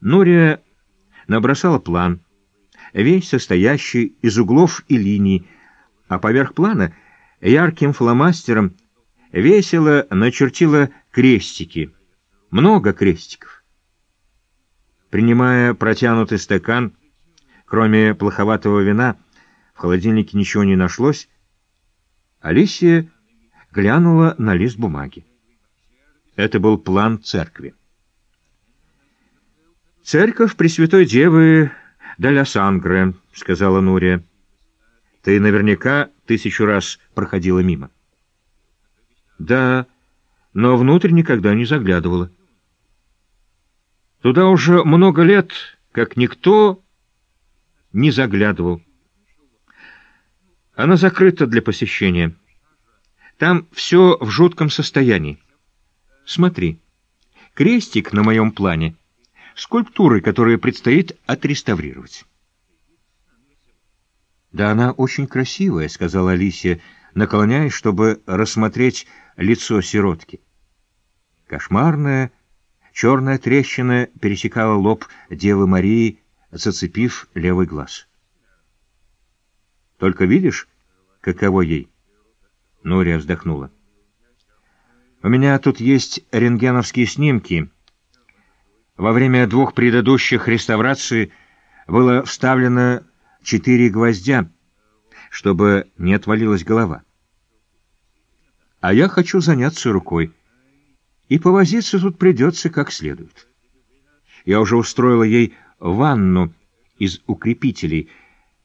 Нурия набросала план, весь состоящий из углов и линий, а поверх плана ярким фломастером весело начертила крестики. Много крестиков. Принимая протянутый стакан, кроме плоховатого вина, в холодильнике ничего не нашлось, Алисия глянула на лист бумаги. Это был план церкви. «Церковь Пресвятой Девы Даля Сангре», — сказала Нурия. «Ты наверняка тысячу раз проходила мимо». «Да, но внутрь никогда не заглядывала». «Туда уже много лет, как никто не заглядывал. Она закрыта для посещения. Там все в жутком состоянии. Смотри, крестик на моем плане — скульптуры, которые предстоит отреставрировать. «Да она очень красивая», — сказала Алисия, наклоняясь, чтобы рассмотреть лицо сиротки. Кошмарная черная трещина пересекала лоб Девы Марии, зацепив левый глаз. «Только видишь, каково ей?» Нория вздохнула. «У меня тут есть рентгеновские снимки». Во время двух предыдущих реставраций было вставлено четыре гвоздя, чтобы не отвалилась голова. А я хочу заняться рукой, и повозиться тут придется как следует. Я уже устроила ей ванну из укрепителей,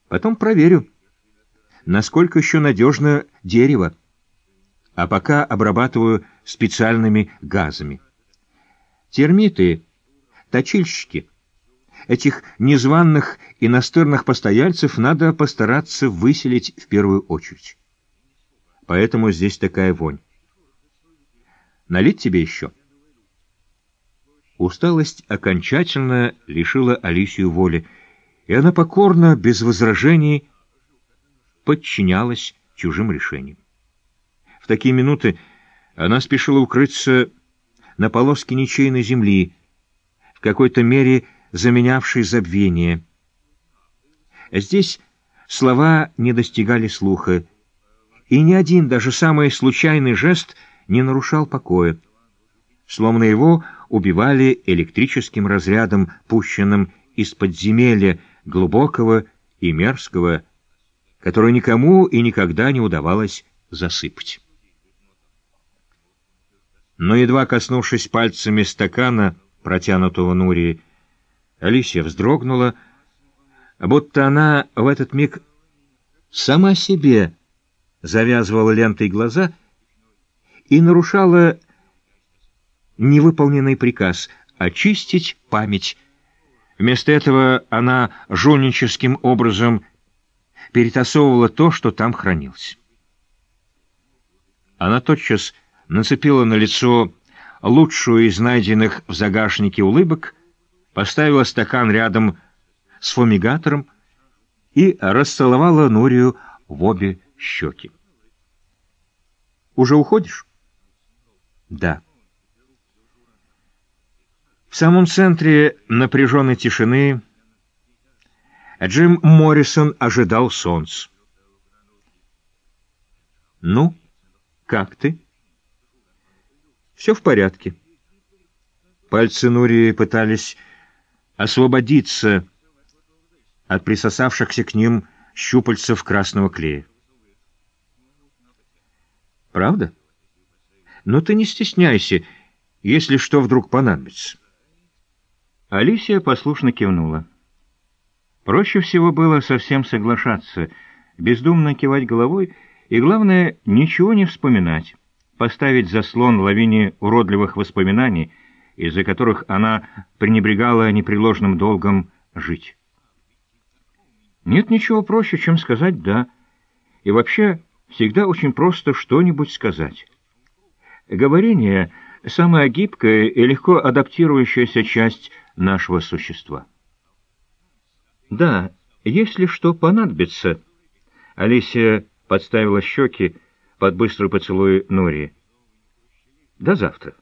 потом проверю, насколько еще надежно дерево, а пока обрабатываю специальными газами. Термиты точильщики. Этих незваных и настырных постояльцев надо постараться выселить в первую очередь. Поэтому здесь такая вонь. Налить тебе еще? Усталость окончательно лишила Алисию воли, и она покорно, без возражений, подчинялась чужим решениям. В такие минуты она спешила укрыться на полоске ничейной земли, какой-то мере заменявший забвение. Здесь слова не достигали слуха, и ни один, даже самый случайный жест не нарушал покоя, словно его убивали электрическим разрядом, пущенным из подземелья глубокого и мерзкого, которое никому и никогда не удавалось засыпать. Но, едва коснувшись пальцами стакана, протянутого Нурии. Алисия вздрогнула, будто она в этот миг сама себе завязывала лентой глаза и нарушала невыполненный приказ очистить память. Вместо этого она жульническим образом перетасовывала то, что там хранилось. Она тотчас нацепила на лицо лучшую из найденных в загашнике улыбок, поставила стакан рядом с фумигатором и расцеловала Нурию в обе щеки. «Уже уходишь?» «Да». В самом центре напряженной тишины Джим Моррисон ожидал солнца. «Ну, как ты?» Все в порядке. Пальцы Нурии пытались освободиться от присосавшихся к ним щупальцев красного клея. Правда? Но ты не стесняйся, если что вдруг понадобится. Алисия послушно кивнула. Проще всего было совсем соглашаться, бездумно кивать головой и, главное, ничего не вспоминать поставить заслон лавине уродливых воспоминаний, из-за которых она пренебрегала непреложным долгом жить. Нет ничего проще, чем сказать «да», и вообще всегда очень просто что-нибудь сказать. Говорение — самая гибкая и легко адаптирующаяся часть нашего существа. «Да, если что понадобится...» Алисия подставила щеки, под быстрый поцелуй Нори. До завтра.